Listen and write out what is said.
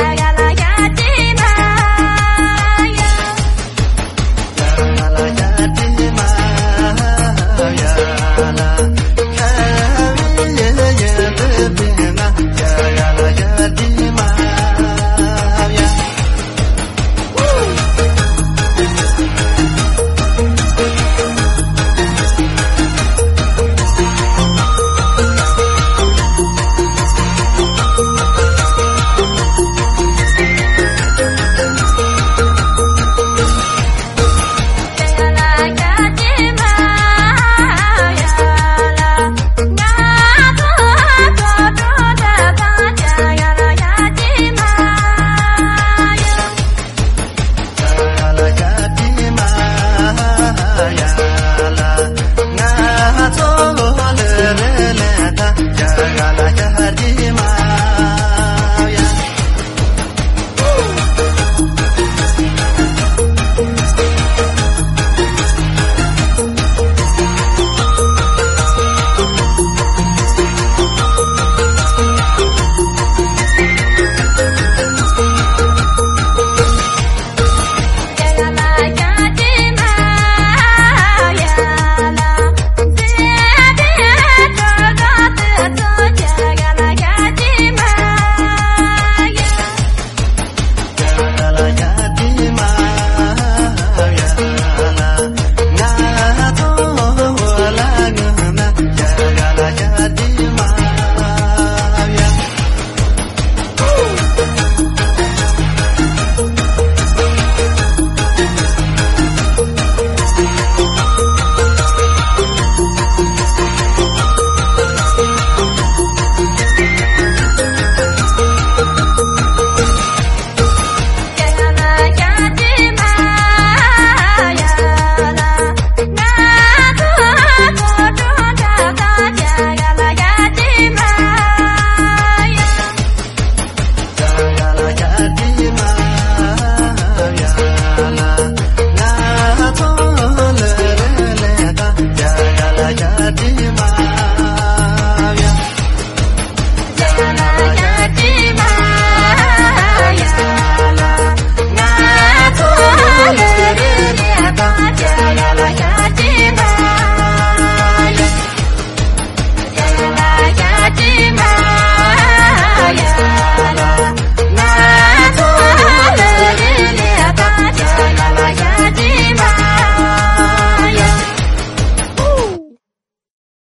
la la